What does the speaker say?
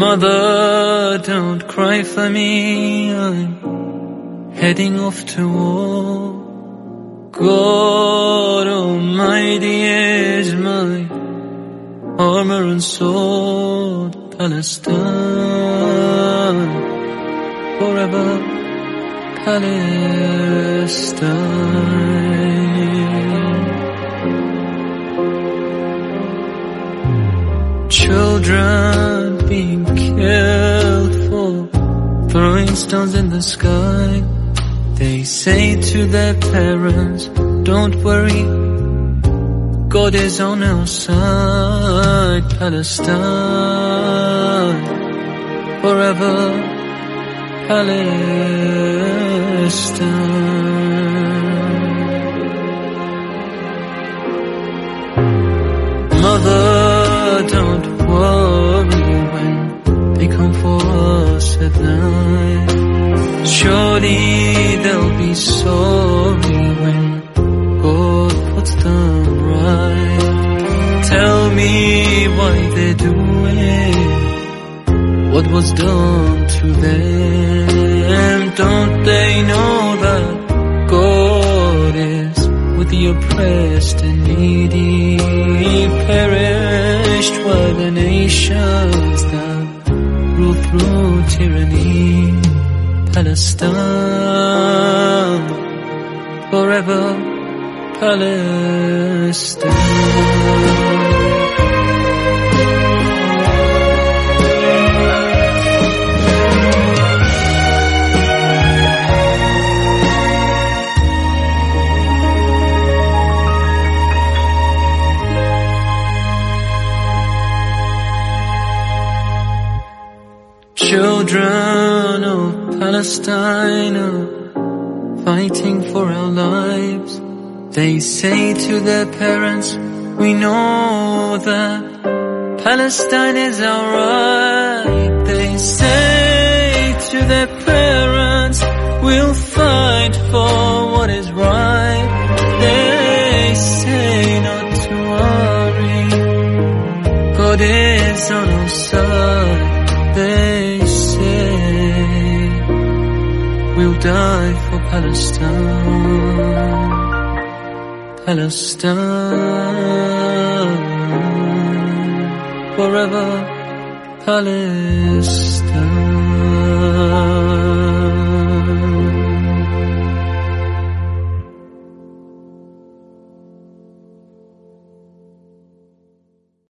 Mother, don't cry for me. I'm heading off to war. God Almighty is my armor and sword. Palestine, forever Palestine. Children being for throwing stones in the sky. They say to their parents, don't worry, God is on our side. Palestine, forever Palestine. At night. Surely they'll be sorry when God puts them right. Tell me why they're doing what was done to them. Don't they know that God is with the oppressed and needy? Perished were the nations through tyranny. Palestine, forever Palestine. Children of Palestine are fighting for our lives. They say to their parents, we know that Palestine is our right. They say to their parents, we'll fight for what is right. They say not to worry, God is on our side. die for Palestine, Palestine, forever Palestine.